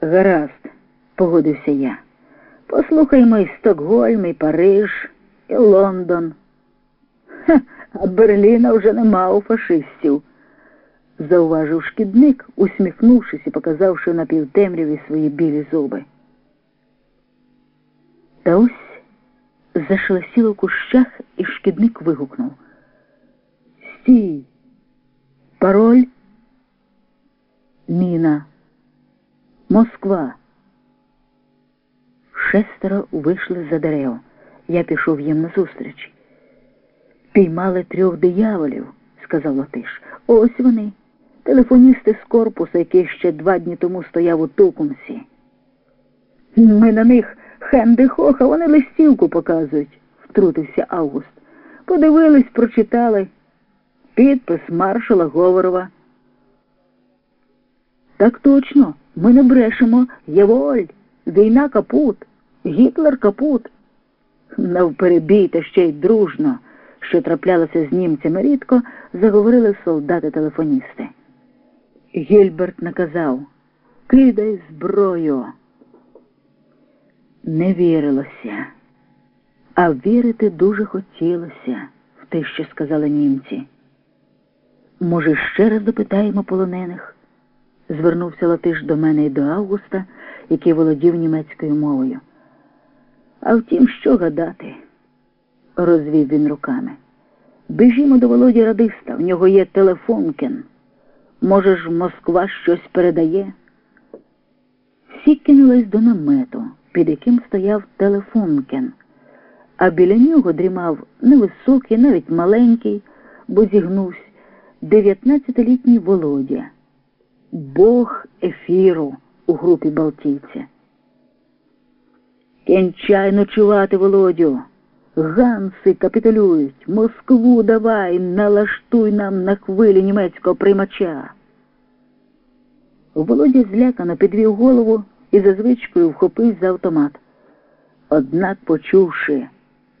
Гаразд, погодився я. Послухаймо і Стокгольм, і Париж, і Лондон. Ха, а Берліна вже нема у фашистів, зауважив шкідник, усміхнувшись і показавши на півтемряві свої білі зуби. Та ось зашелестіло в кущах, і шкідник вигукнув. Стій! Пароль Міна. Москва. Шестеро вийшли за дерева. Я пішов їм назустріч. Піймали трьох дияволів, сказав Латиш. Ось вони, телефоністи з корпуса, який ще два дні тому стояв у Тукумсі. Ми на них хенди хоха, вони листівку показують, втрутився Август. Подивились, прочитали. Підпис маршала Говорова. Так точно, ми не брешемо. Єволь, війна капут, Гітлер капут. Навперебій та ще й дружно, що траплялося з німцями рідко, заговорили солдати-телефоністи. Гільберт наказав Кидай зброю. Не вірилося, а вірити дуже хотілося в те, що сказали німці. Може, ще раз допитаємо полонених? Звернувся Латиш до мене і до Августа, який володів німецькою мовою. А втім, що гадати, розвів він руками. Біжімо до Володі Радиста, в нього є телефонкен. Може ж, Москва щось передає? Всі кинулись до намету, під яким стояв телефонкен, а біля нього дрімав невисокий, навіть маленький, бо зігнувся, дев'ятнадцятилітній Володя, Бог ефіру у групі Балтійця. Кінчай ночувати, Володю. Ганси капітулюють. Москву давай, налаштуй нам на хвилі німецького приймача. Володя злякано підвів голову і за звичкою вхопив за автомат. Однак, почувши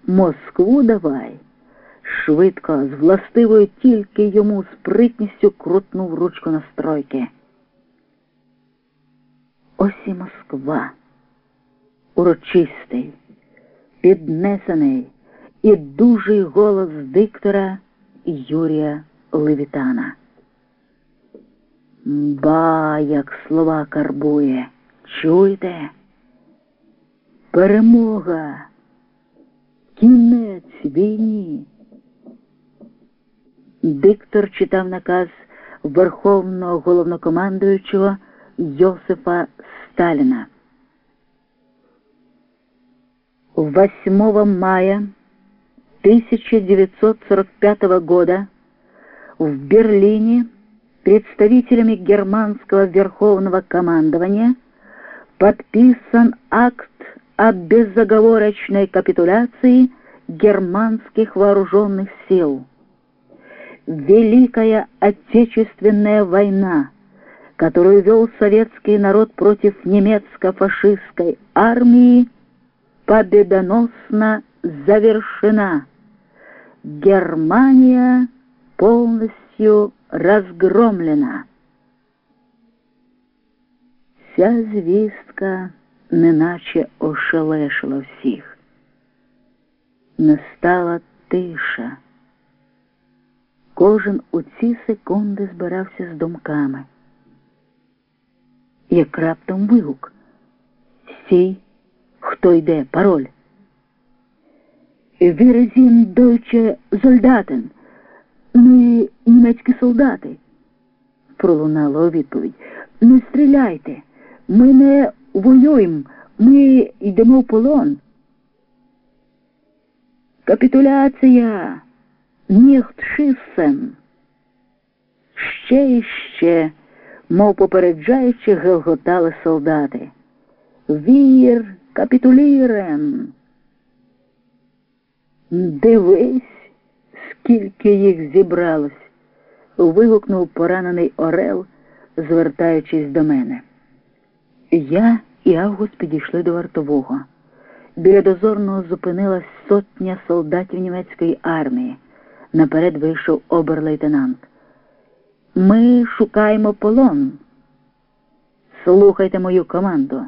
Москву давай, швидко, з властивою тільки йому спритністю крутнув ручку настройки. Ось і Москва урочистий, піднесений і дужий голос диктора Юрія Левітана. Ба, як слова карбує, чуєте? Перемога, кінець війні. Диктор читав наказ Верховного головнокомандуючого Йосифа Сталіна. 8 мая 1945 года в Берлине представителями германского верховного командования подписан акт о безоговорочной капитуляции германских вооруженных сил. Великая Отечественная война, которую вел советский народ против немецко-фашистской армии, победоносно завершена. Германия полностью разгромлена. Ця звістка неначе ошелешила всіх. Настала тиша. Кожен у ці секунди збирався з думками. Як раптом вигук. Стій. Хто йде? Пароль. Вірезін дойче зольдатен. Ми німецькі солдати. Пролунала у відповідь. Не стріляйте. Ми не воюємо. Ми йдемо в полон. Капітуляція. Ніхт шиссен. Ще і ще, мов попереджаючи, гелготали солдати. Вір капітулірем. Дивись, скільки їх зібралось, вигукнув поранений Орел, звертаючись до мене. Я і Август підійшли до вартового. Біля дозорного зупинилась сотня солдатів німецької армії. Наперед вийшов обер-лейтенант. Ми шукаємо полон. Слухайте мою команду.